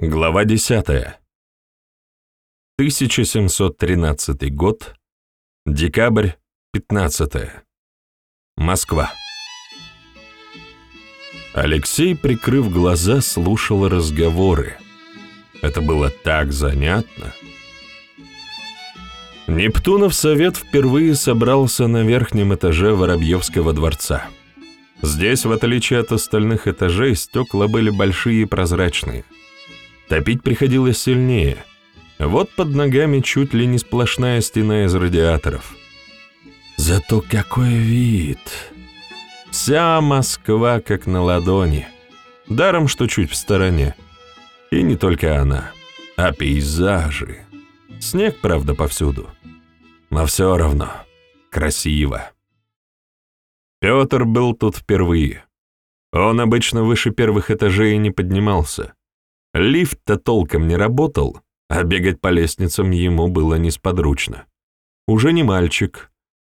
Глава 10. 1713 год. Декабрь 15. Москва. Алексей, прикрыв глаза, слушал разговоры. Это было так занятно. Нептунов совет впервые собрался на верхнем этаже Воробьевского дворца. Здесь, в отличие от остальных этажей, стекла были большие и прозрачные – Топить приходилось сильнее. Вот под ногами чуть ли не сплошная стена из радиаторов. Зато какой вид! Вся Москва как на ладони. Даром, что чуть в стороне. И не только она, а пейзажи. Снег, правда, повсюду. Но все равно красиво. Петр был тут впервые. Он обычно выше первых этажей не поднимался. Лифт-то толком не работал, а бегать по лестницам ему было несподручно. Уже не мальчик,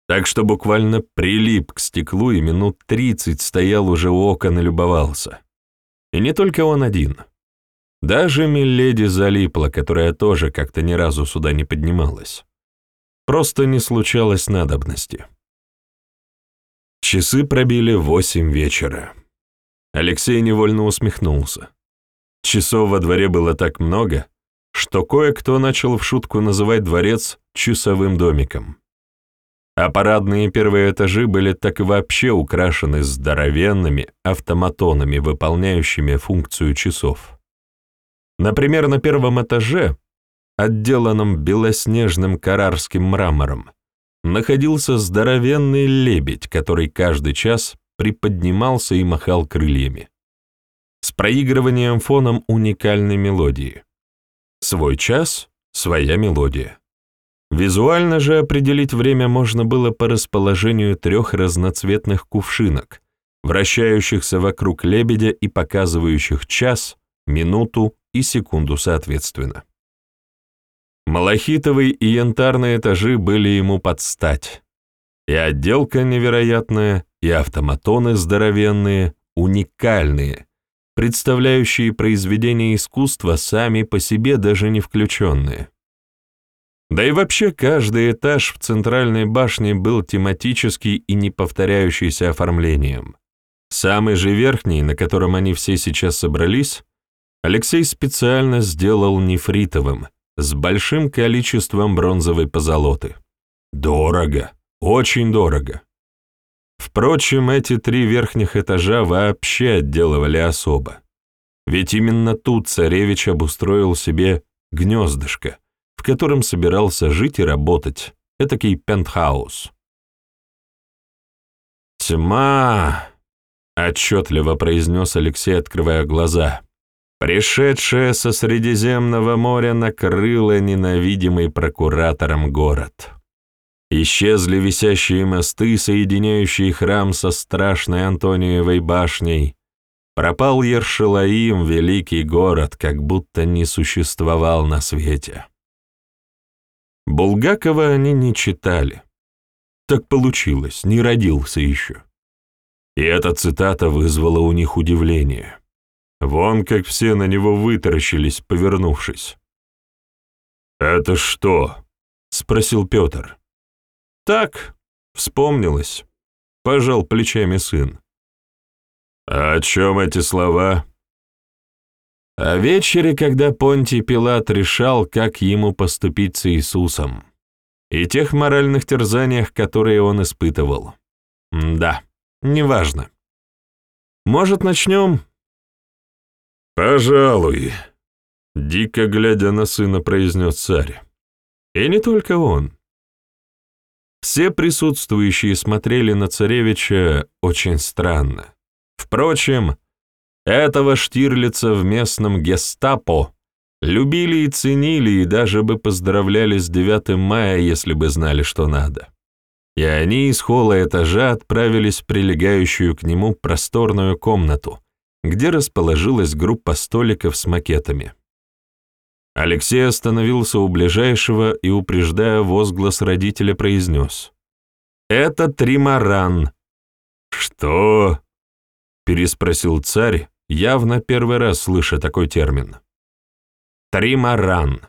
так что буквально прилип к стеклу и минут тридцать стоял уже у окон и любовался. И не только он один. Даже Миледи залипла, которая тоже как-то ни разу сюда не поднималась. Просто не случалось надобности. Часы пробили восемь вечера. Алексей невольно усмехнулся. Часов во дворе было так много, что кое-кто начал в шутку называть дворец часовым домиком. А парадные первые этажи были так и вообще украшены здоровенными автоматонами, выполняющими функцию часов. Например, на первом этаже, отделанном белоснежным карарским мрамором, находился здоровенный лебедь, который каждый час приподнимался и махал крыльями проигрыванием фоном уникальной мелодии. Свой час — своя мелодия. Визуально же определить время можно было по расположению трех разноцветных кувшинок, вращающихся вокруг лебедя и показывающих час, минуту и секунду соответственно. Малахитовый и янтарные этажи были ему под стать. И отделка невероятная, и автоматоны здоровенные, уникальные, представляющие произведения искусства сами по себе даже не включенные. Да и вообще каждый этаж в центральной башне был тематический и неповторяющийся оформлением. Самый же верхний, на котором они все сейчас собрались, Алексей специально сделал нефритовым, с большим количеством бронзовой позолоты. Дорого, очень дорого. Впрочем, эти три верхних этажа вообще отделывали особо. Ведь именно тут царевич обустроил себе гнездышко, в котором собирался жить и работать, этакий пентхаус. «Тьма!» — отчетливо произнес Алексей, открывая глаза. «Пришедшая со Средиземного моря накрыла ненавидимый прокуратором город». Исчезли висящие мосты, соединяющие храм со страшной Антониевой башней. Пропал Ершелаим, великий город, как будто не существовал на свете. Булгакова они не читали. Так получилось, не родился еще. И эта цитата вызвала у них удивление. Вон как все на него вытаращились, повернувшись. «Это что?» — спросил Петр. «Так, вспомнилось», — пожал плечами сын. «А о чем эти слова?» О вечере, когда Понтий Пилат решал, как ему поступить с Иисусом, и тех моральных терзаниях, которые он испытывал. Да, неважно. Может, начнем? «Пожалуй», — дико глядя на сына, произнес царь. И не только он. Все присутствующие смотрели на царевича очень странно. Впрочем, этого Штирлица в местном гестапо любили и ценили, и даже бы поздравляли с 9 мая, если бы знали, что надо. И они из холла этажа отправились в прилегающую к нему просторную комнату, где расположилась группа столиков с макетами. Алексей остановился у ближайшего и, упреждая возглас родителя, произнес. «Это тримаран». «Что?» — переспросил царь, явно первый раз слыша такой термин. Тримаран.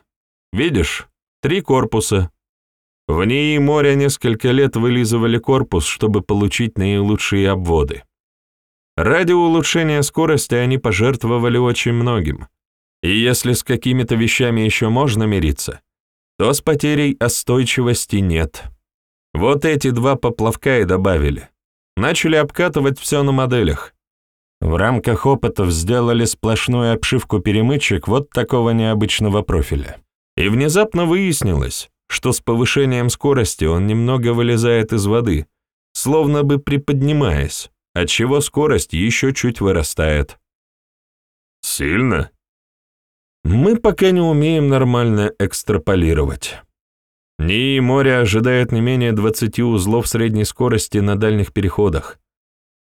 Видишь, три корпуса. В ней моря несколько лет вылизывали корпус, чтобы получить наилучшие обводы. Ради улучшения скорости они пожертвовали очень многим. И если с какими-то вещами еще можно мириться, то с потерей остойчивости нет. Вот эти два поплавка и добавили. Начали обкатывать все на моделях. В рамках опытов сделали сплошную обшивку перемычек вот такого необычного профиля. И внезапно выяснилось, что с повышением скорости он немного вылезает из воды, словно бы приподнимаясь, отчего скорость еще чуть вырастает. Сильно? Мы пока не умеем нормально экстраполировать. НИИ море ожидает не менее 20 узлов средней скорости на дальних переходах.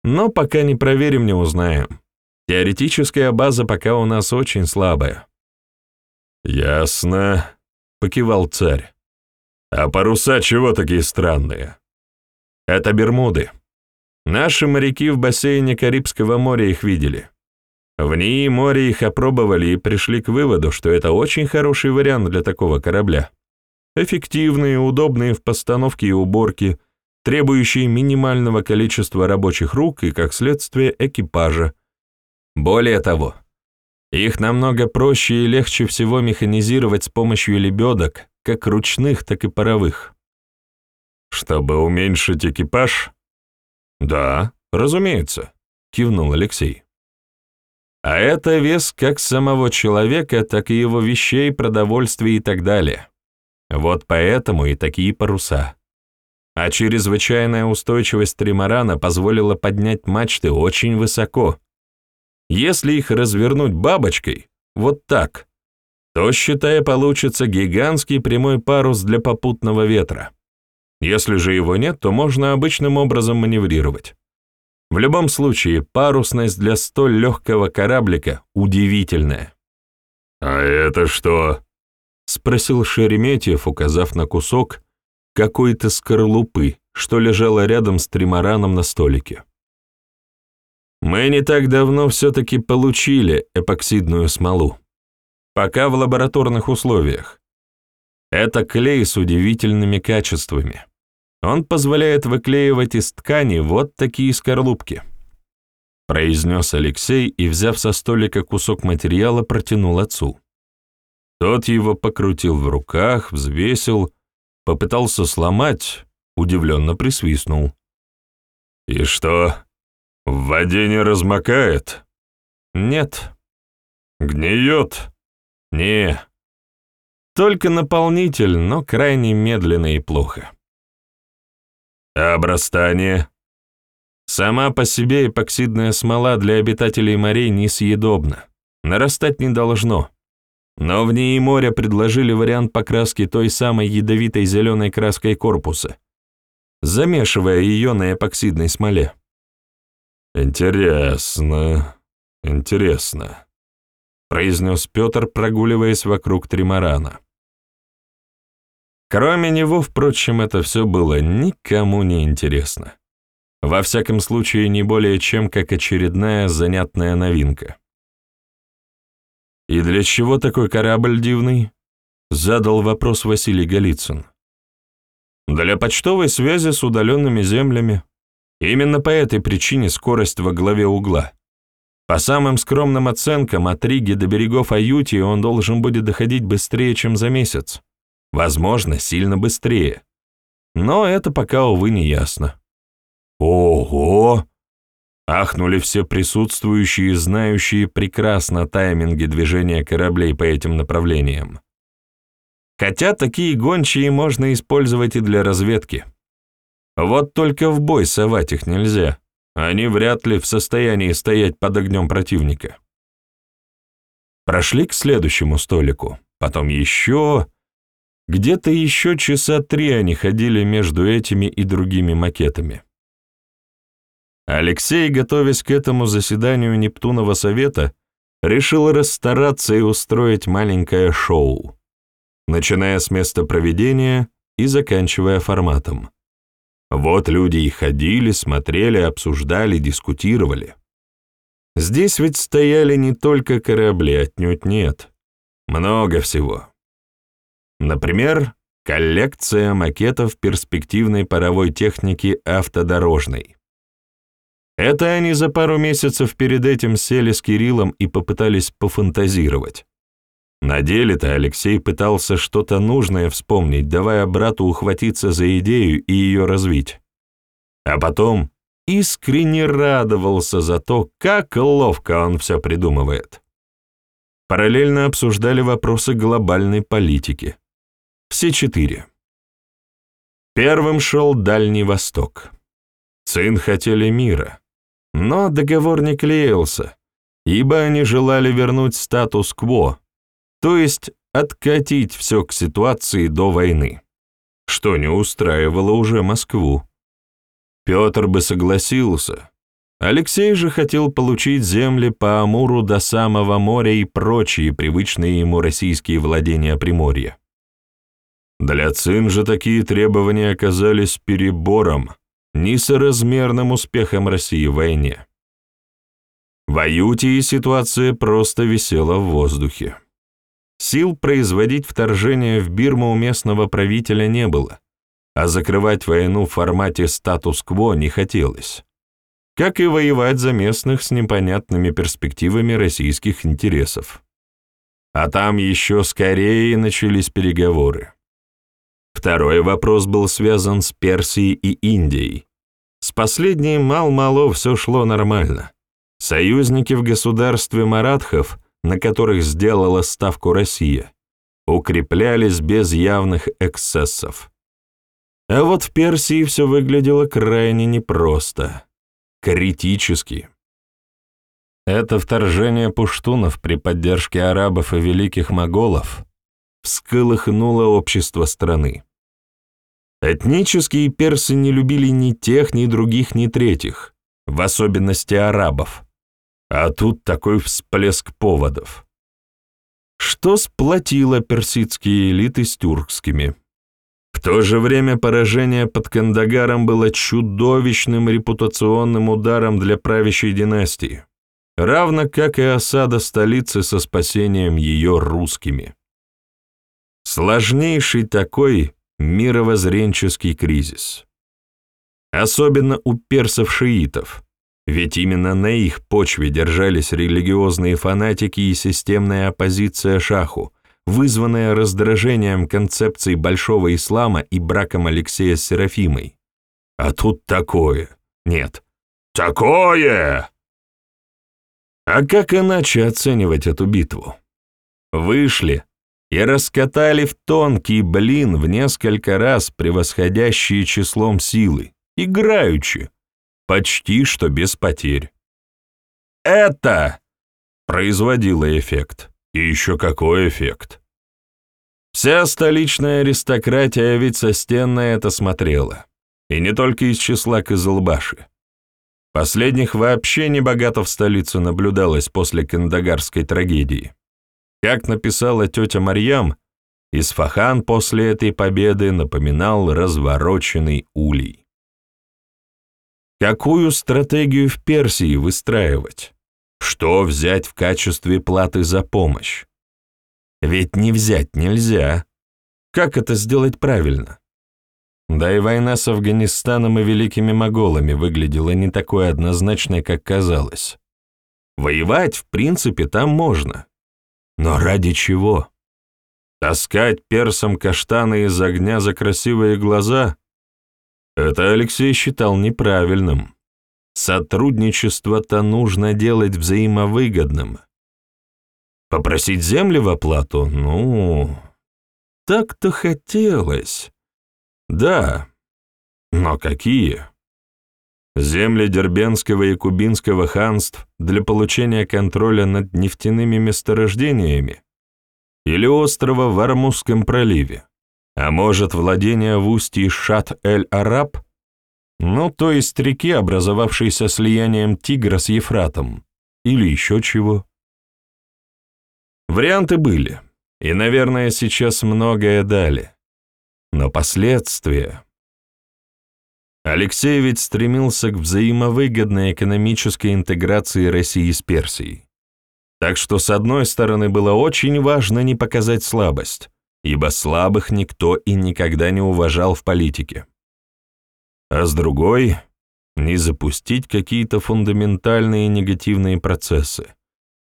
Но пока не проверим, не узнаем. Теоретическая база пока у нас очень слабая. «Ясно», — покивал царь. «А паруса чего такие странные?» «Это Бермуды. Наши моряки в бассейне Карибского моря их видели. В НИИ море их опробовали и пришли к выводу, что это очень хороший вариант для такого корабля. Эффективные, удобные в постановке и уборке, требующие минимального количества рабочих рук и, как следствие, экипажа. Более того, их намного проще и легче всего механизировать с помощью лебедок, как ручных, так и паровых. Чтобы уменьшить экипаж, «Да, разумеется», — кивнул Алексей. «А это вес как самого человека, так и его вещей, продовольствия и так далее. Вот поэтому и такие паруса. А чрезвычайная устойчивость тримарана позволила поднять мачты очень высоко. Если их развернуть бабочкой, вот так, то, считая, получится гигантский прямой парус для попутного ветра. Если же его нет, то можно обычным образом маневрировать. В любом случае, парусность для столь легкого кораблика удивительная. «А это что?» — спросил Шереметьев, указав на кусок какой-то скорлупы, что лежало рядом с тримараном на столике. «Мы не так давно все-таки получили эпоксидную смолу. Пока в лабораторных условиях. Это клей с удивительными качествами. Он позволяет выклеивать из ткани вот такие скорлупки. Произнес Алексей и, взяв со столика кусок материала, протянул отцу. Тот его покрутил в руках, взвесил, попытался сломать, удивленно присвистнул. «И что, в воде не размокает?» «Нет». «Гниет?» «Не». Только наполнитель, но крайне медленно и плохо. А обрастание? Сама по себе эпоксидная смола для обитателей морей несъедобна. Нарастать не должно. Но в ней моря предложили вариант покраски той самой ядовитой зеленой краской корпуса, замешивая ее на эпоксидной смоле. «Интересно, интересно», — произнес Петр, прогуливаясь вокруг тримарана. Кроме него, впрочем, это все было никому не интересно. Во всяком случае, не более чем как очередная занятная новинка. «И для чего такой корабль дивный?» — задал вопрос Василий Голицын. «Для почтовой связи с удаленными землями. Именно по этой причине скорость во главе угла. По самым скромным оценкам, от Риги до берегов Аютии он должен будет доходить быстрее, чем за месяц. Возможно, сильно быстрее. Но это пока, увы, не ясно. Ого! Ахнули все присутствующие, знающие прекрасно тайминги движения кораблей по этим направлениям. Хотя такие гончие можно использовать и для разведки. Вот только в бой совать их нельзя. Они вряд ли в состоянии стоять под огнем противника. Прошли к следующему столику, потом еще, где-то еще часа три они ходили между этими и другими макетами. Алексей, готовясь к этому заседанию Нептунова совета, решил расстараться и устроить маленькое шоу, начиная с места проведения и заканчивая форматом. Вот люди и ходили, смотрели, обсуждали, дискутировали. Здесь ведь стояли не только корабли, отнюдь нет. много всего. Например, коллекция макетов перспективной паровой техники автодорожной. Это они за пару месяцев перед этим сели с Кириллом и попытались пофантазировать. На деле-то Алексей пытался что-то нужное вспомнить, давая брату ухватиться за идею и ее развить. А потом искренне радовался за то, как ловко он все придумывает. Параллельно обсуждали вопросы глобальной политики. Все четыре. Первым шел Дальний Восток. Цин хотели мира, но договор не клеился, ибо они желали вернуть статус-кво, то есть откатить все к ситуации до войны, что не устраивало уже Москву. Петр бы согласился. Алексей же хотел получить земли по Амуру до самого моря и прочие привычные ему российские владения Приморья. Для Цин же такие требования оказались перебором, несоразмерным успехом России в войне. В Аютии ситуация просто висела в воздухе. Сил производить вторжение в Бирму у местного правителя не было, а закрывать войну в формате статус-кво не хотелось. Как и воевать за местных с непонятными перспективами российских интересов. А там еще скорее начались переговоры. Второй вопрос был связан с Персией и Индией. С последней мал-мало все шло нормально. Союзники в государстве Маратхов – на которых сделала ставку Россия, укреплялись без явных эксцессов. А вот в Персии все выглядело крайне непросто, критически. Это вторжение пуштунов при поддержке арабов и великих моголов всколыхнуло общество страны. Этнические персы не любили ни тех, ни других, ни третьих, в особенности арабов. А тут такой всплеск поводов. Что сплотило персидские элиты с тюркскими. В то же время поражение под Кандагаром было чудовищным репутационным ударом для правящей династии, равно как и осада столицы со спасением ее русскими. Сложнейший такой мировоззренческий кризис. Особенно у персов-шиитов – ведь именно на их почве держались религиозные фанатики и системная оппозиция шаху, вызванная раздражением концепции большого ислама и браком Алексея с Серафимой. А тут такое. Нет. Такое! А как иначе оценивать эту битву? Вышли и раскатали в тонкий блин в несколько раз превосходящие числом силы, играючи, почти что без потерь. Это производило эффект. И еще какой эффект. Вся столичная аристократия ведь со стен это смотрела. И не только из числа Кызылбаши. Последних вообще небогато в столице наблюдалось после кандагарской трагедии. Как написала тетя Марьям, Исфахан после этой победы напоминал развороченный улей. Какую стратегию в Персии выстраивать? Что взять в качестве платы за помощь? Ведь не взять нельзя. Как это сделать правильно? Да и война с Афганистаном и великими моголами выглядела не такой однозначной, как казалось. Воевать, в принципе, там можно. Но ради чего? Таскать персам каштаны из огня за красивые глаза? Это Алексей считал неправильным. Сотрудничество-то нужно делать взаимовыгодным. Попросить земли в оплату? Ну, так-то хотелось. Да, но какие? Земли Дербенского и Кубинского ханств для получения контроля над нефтяными месторождениями? Или острова в Армузском проливе? А может, владение в устье Шат-эль-Араб? Ну, то есть реки, образовавшейся слиянием Тигра с Ефратом. Или еще чего. Варианты были, и, наверное, сейчас многое дали. Но последствия... Алексей ведь стремился к взаимовыгодной экономической интеграции России с Персией. Так что, с одной стороны, было очень важно не показать слабость, ибо слабых никто и никогда не уважал в политике. А с другой — не запустить какие-то фундаментальные негативные процессы,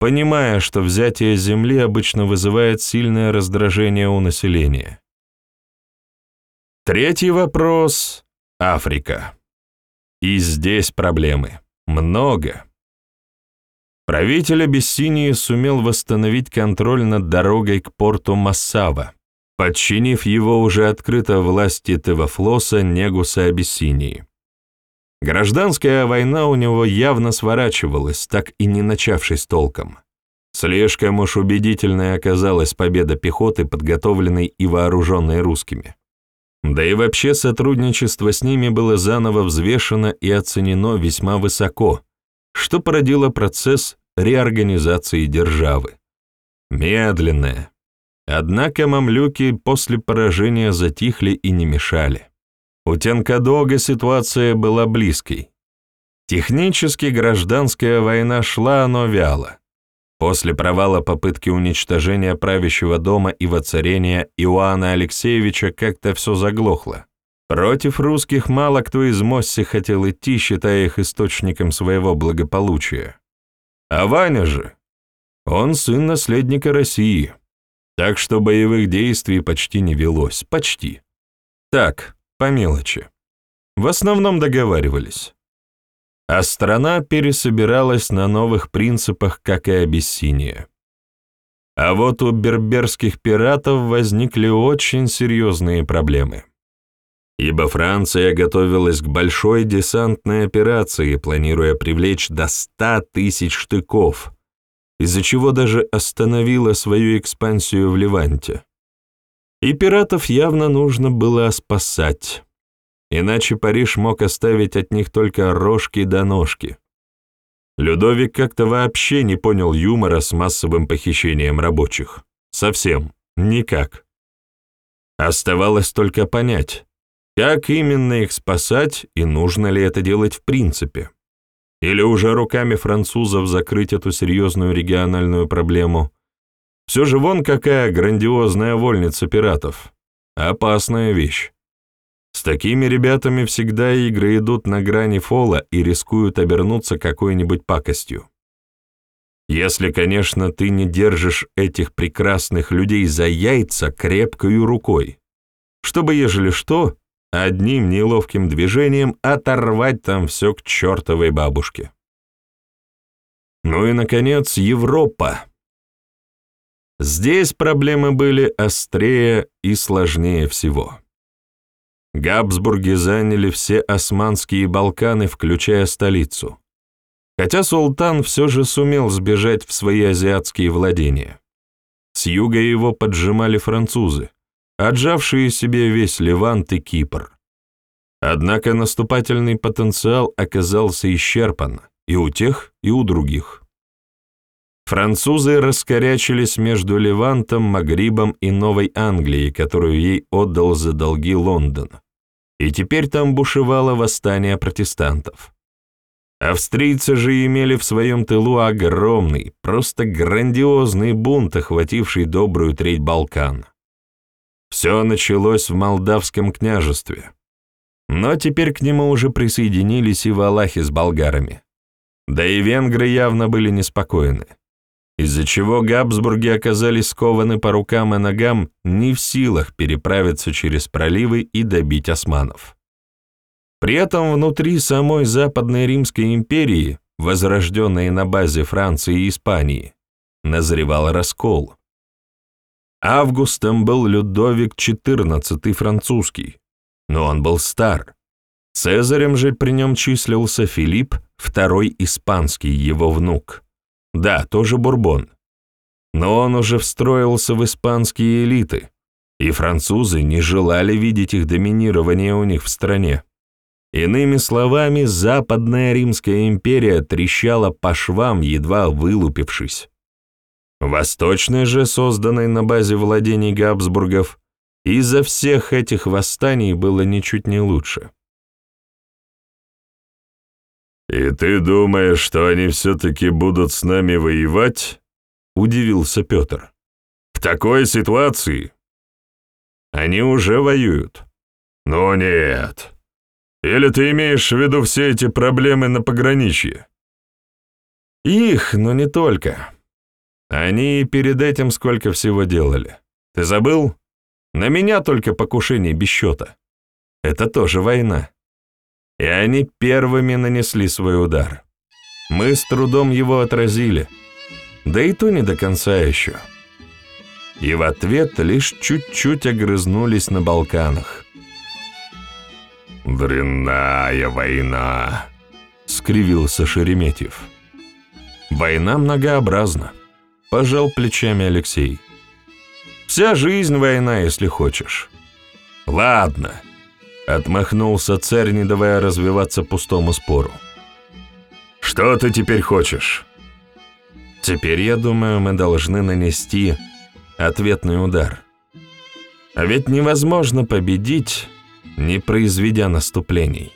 понимая, что взятие земли обычно вызывает сильное раздражение у населения. Третий вопрос — Африка. И здесь проблемы. Много. Правитель Абиссинии сумел восстановить контроль над дорогой к порту Массава, подчинив его уже открыто власти Тевафлоса Негуса Абиссинии. Гражданская война у него явно сворачивалась, так и не начавшись толком. Слишком уж убедительной оказалась победа пехоты, подготовленной и вооруженной русскими. Да и вообще сотрудничество с ними было заново взвешено и оценено весьма высоко, что породило процесс реорганизации державы. Медленное. Однако мамлюки после поражения затихли и не мешали. У Тенкадога ситуация была близкой. Технически гражданская война шла, но вяло. После провала попытки уничтожения правящего дома и воцарения Иоанна Алексеевича как-то все заглохло. Против русских мало кто из Мосси хотел идти, считая их источником своего благополучия. А Ваня же, он сын наследника России, так что боевых действий почти не велось, почти. Так, по мелочи. В основном договаривались а страна пересобиралась на новых принципах, как и Абиссиния. А вот у берберских пиратов возникли очень серьезные проблемы. Ибо Франция готовилась к большой десантной операции, планируя привлечь до 100 тысяч штыков, из-за чего даже остановила свою экспансию в Ливанте. И пиратов явно нужно было спасать иначе Париж мог оставить от них только рожки до ножки. Людовик как-то вообще не понял юмора с массовым похищением рабочих. Совсем. Никак. Оставалось только понять, как именно их спасать и нужно ли это делать в принципе. Или уже руками французов закрыть эту серьезную региональную проблему. Все же вон какая грандиозная вольница пиратов. Опасная вещь. Такими ребятами всегда игры идут на грани фола и рискуют обернуться какой-нибудь пакостью. Если, конечно, ты не держишь этих прекрасных людей за яйца крепкой рукой, чтобы, ежели что, одним неловким движением оторвать там все к чертовой бабушке. Ну и, наконец, Европа. Здесь проблемы были острее и сложнее всего. Габсбурги заняли все османские Балканы, включая столицу. Хотя султан все же сумел сбежать в свои азиатские владения. С юга его поджимали французы, отжавшие себе весь Левант и Кипр. Однако наступательный потенциал оказался исчерпан и у тех, и у других. Французы раскорячились между Левантом, Магрибом и Новой Англией, которую ей отдал за долги Лондон и теперь там бушевало восстание протестантов. Австрийцы же имели в своем тылу огромный, просто грандиозный бунт, охвативший добрую треть Балкан. Все началось в Молдавском княжестве, но теперь к нему уже присоединились и валахи с болгарами. Да и венгры явно были неспокойны из-за чего Габсбурги оказались скованы по рукам и ногам, не в силах переправиться через проливы и добить османов. При этом внутри самой Западной Римской империи, возрожденной на базе Франции и Испании, назревал раскол. Августом был Людовик XIV французский, но он был стар. Цезарем же при нем числился Филипп II испанский, его внук. Да, тоже Бурбон. Но он уже встроился в испанские элиты, и французы не желали видеть их доминирование у них в стране. Иными словами, Западная Римская империя трещала по швам, едва вылупившись. Восточная же, созданная на базе владений Габсбургов, из-за всех этих восстаний было ничуть не лучше. «И ты думаешь, что они все-таки будут с нами воевать?» удивился Петр. В такой ситуации они уже воюют. Ну нет. Или ты имеешь в виду все эти проблемы на пограничье? Их, но не только. Они перед этим сколько всего делали. Ты забыл? На меня только покушение без счета. Это тоже война. И они первыми нанесли свой удар. Мы с трудом его отразили. Да и то не до конца еще. И в ответ лишь чуть-чуть огрызнулись на Балканах. «Дрянная война», — скривился Шереметьев. «Война многообразна», — пожал плечами Алексей. «Вся жизнь война, если хочешь». «Ладно», — отмахнулся царь, не давая развиваться пустому спору. «Что ты теперь хочешь?» «Теперь, я думаю, мы должны нанести ответный удар. А ведь невозможно победить, не произведя наступлений».